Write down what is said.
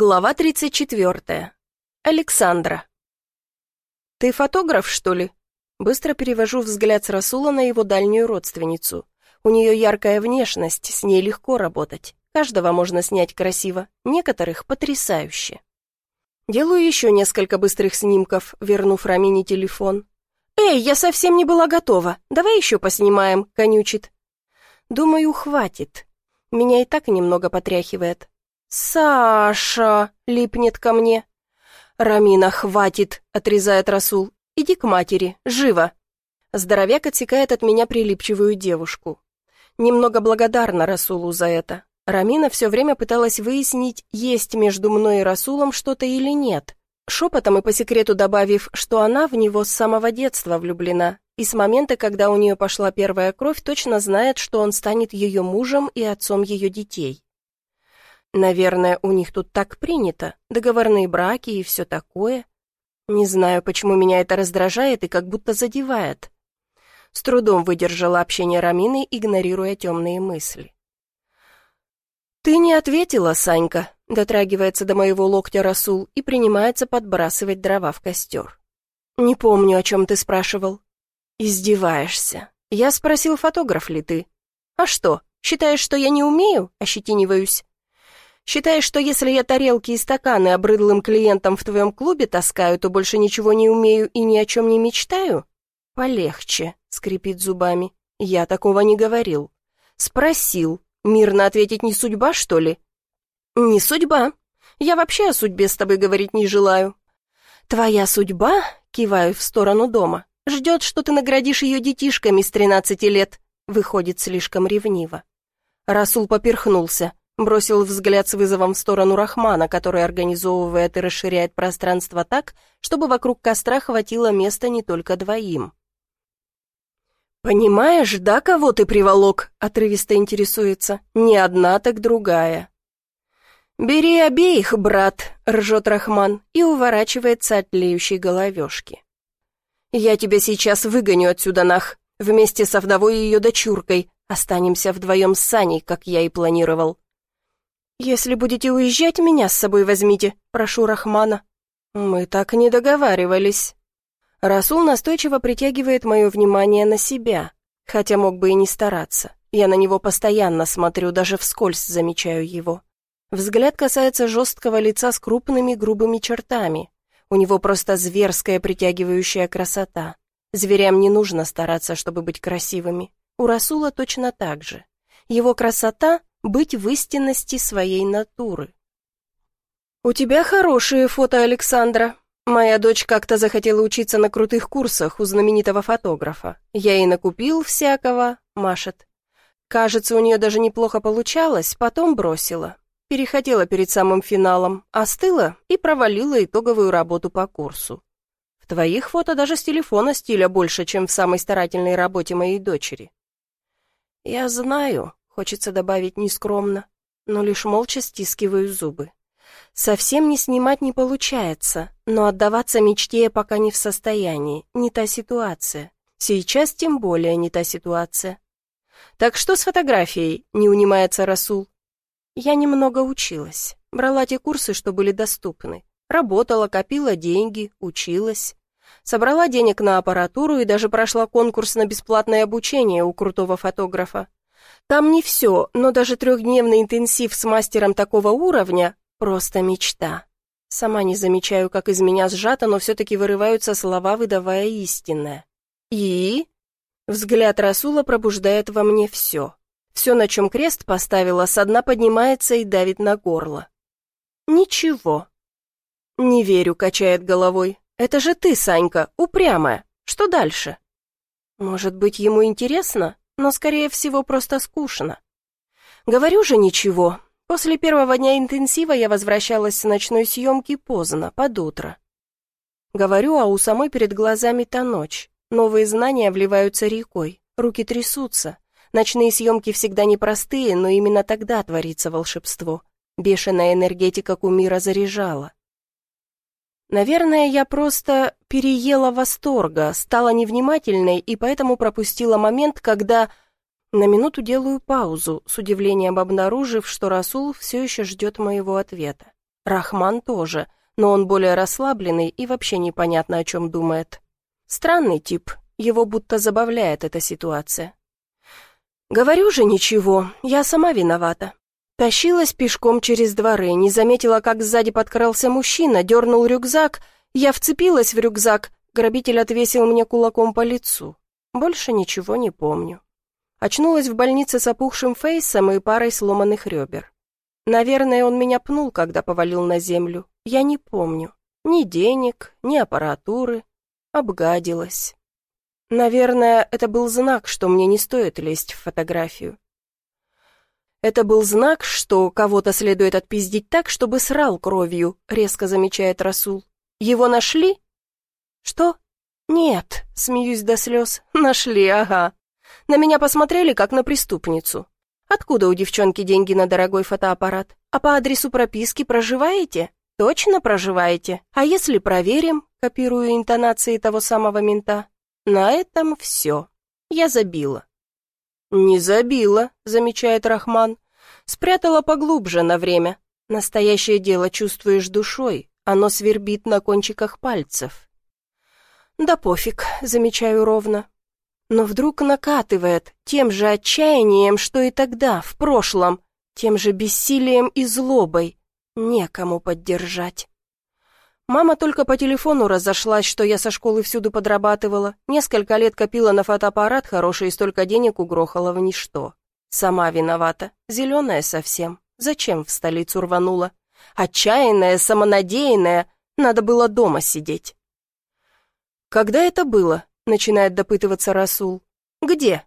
Глава 34. Александра. «Ты фотограф, что ли?» Быстро перевожу взгляд с Расула на его дальнюю родственницу. У нее яркая внешность, с ней легко работать. Каждого можно снять красиво, некоторых потрясающе. Делаю еще несколько быстрых снимков, вернув Рамине телефон. «Эй, я совсем не была готова. Давай еще поснимаем», — конючит. «Думаю, хватит. Меня и так немного потряхивает. «Саша!» — липнет ко мне. «Рамина, хватит!» — отрезает Расул. «Иди к матери, живо!» Здоровяк отсекает от меня прилипчивую девушку. Немного благодарна Расулу за это. Рамина все время пыталась выяснить, есть между мной и Расулом что-то или нет. Шепотом и по секрету добавив, что она в него с самого детства влюблена, и с момента, когда у нее пошла первая кровь, точно знает, что он станет ее мужем и отцом ее детей. Наверное, у них тут так принято, договорные браки и все такое. Не знаю, почему меня это раздражает и как будто задевает. С трудом выдержала общение Рамины, игнорируя темные мысли. «Ты не ответила, Санька», — дотрагивается до моего локтя Расул и принимается подбрасывать дрова в костер. «Не помню, о чем ты спрашивал». «Издеваешься. Я спросил, фотограф ли ты». «А что, считаешь, что я не умею?» — ощетиниваюсь. Считаешь, что если я тарелки и стаканы обрыдлым клиентам в твоем клубе таскаю, то больше ничего не умею и ни о чем не мечтаю? Полегче, скрипит зубами. Я такого не говорил. Спросил. Мирно ответить не судьба, что ли? Не судьба. Я вообще о судьбе с тобой говорить не желаю. Твоя судьба, киваю в сторону дома, ждет, что ты наградишь ее детишками с тринадцати лет. Выходит слишком ревниво. Расул поперхнулся. Бросил взгляд с вызовом в сторону Рахмана, который организовывает и расширяет пространство так, чтобы вокруг костра хватило места не только двоим. «Понимаешь, да, кого ты приволок?» — отрывисто интересуется. «Не одна, так другая». «Бери обеих, брат», — ржет Рахман и уворачивается от тлеющей головешки. «Я тебя сейчас выгоню отсюда, нах, вместе со вдовой и ее дочуркой. Останемся вдвоем с Саней, как я и планировал». «Если будете уезжать, меня с собой возьмите, прошу Рахмана». «Мы так не договаривались». Расул настойчиво притягивает мое внимание на себя, хотя мог бы и не стараться. Я на него постоянно смотрю, даже вскользь замечаю его. Взгляд касается жесткого лица с крупными грубыми чертами. У него просто зверская притягивающая красота. Зверям не нужно стараться, чтобы быть красивыми. У Расула точно так же. Его красота быть в истинности своей натуры. «У тебя хорошие фото, Александра. Моя дочь как-то захотела учиться на крутых курсах у знаменитого фотографа. Я ей накупил всякого», — машет. Кажется, у нее даже неплохо получалось, потом бросила. Перехотела перед самым финалом, остыла и провалила итоговую работу по курсу. В твоих фото даже с телефона стиля больше, чем в самой старательной работе моей дочери. «Я знаю», Хочется добавить нескромно, но лишь молча стискиваю зубы. Совсем не снимать не получается, но отдаваться мечте я пока не в состоянии, не та ситуация. Сейчас тем более не та ситуация. «Так что с фотографией?» — не унимается Расул. Я немного училась, брала те курсы, что были доступны. Работала, копила деньги, училась. Собрала денег на аппаратуру и даже прошла конкурс на бесплатное обучение у крутого фотографа. Там не все, но даже трехдневный интенсив с мастером такого уровня — просто мечта. Сама не замечаю, как из меня сжато, но все-таки вырываются слова, выдавая истинное. И? Взгляд Расула пробуждает во мне все. Все, на чем крест поставила, со дна поднимается и давит на горло. Ничего. Не верю, качает головой. Это же ты, Санька, упрямая. Что дальше? Может быть, ему интересно? Но, скорее всего, просто скучно. Говорю же ничего. После первого дня интенсива я возвращалась с ночной съемки поздно, под утро. Говорю, а у самой перед глазами та ночь. Новые знания вливаются рекой, руки трясутся. Ночные съемки всегда непростые, но именно тогда творится волшебство. Бешеная энергетика кумира заряжала. Наверное, я просто переела восторга, стала невнимательной и поэтому пропустила момент, когда... На минуту делаю паузу, с удивлением обнаружив, что Расул все еще ждет моего ответа. Рахман тоже, но он более расслабленный и вообще непонятно, о чем думает. Странный тип, его будто забавляет эта ситуация. «Говорю же ничего, я сама виновата. Тащилась пешком через дворы, не заметила, как сзади подкрался мужчина, дернул рюкзак. Я вцепилась в рюкзак, грабитель отвесил мне кулаком по лицу. Больше ничего не помню. Очнулась в больнице с опухшим фейсом и парой сломанных ребер. Наверное, он меня пнул, когда повалил на землю. Я не помню. Ни денег, ни аппаратуры. Обгадилась. Наверное, это был знак, что мне не стоит лезть в фотографию. «Это был знак, что кого-то следует отпиздить так, чтобы срал кровью», — резко замечает Расул. «Его нашли?» «Что?» «Нет», — смеюсь до слез. «Нашли, ага. На меня посмотрели, как на преступницу. Откуда у девчонки деньги на дорогой фотоаппарат? А по адресу прописки проживаете? Точно проживаете? А если проверим?» Копирую интонации того самого мента. «На этом все. Я забила». «Не забила», — замечает Рахман. «Спрятала поглубже на время. Настоящее дело чувствуешь душой, оно свербит на кончиках пальцев». «Да пофиг», — замечаю ровно. Но вдруг накатывает тем же отчаянием, что и тогда, в прошлом, тем же бессилием и злобой. Некому поддержать. Мама только по телефону разошлась, что я со школы всюду подрабатывала. Несколько лет копила на фотоаппарат хороший и столько денег угрохала в ничто. Сама виновата, зеленая совсем. Зачем в столицу рванула? Отчаянная, самонадеянная, надо было дома сидеть. «Когда это было?» — начинает допытываться Расул. «Где?»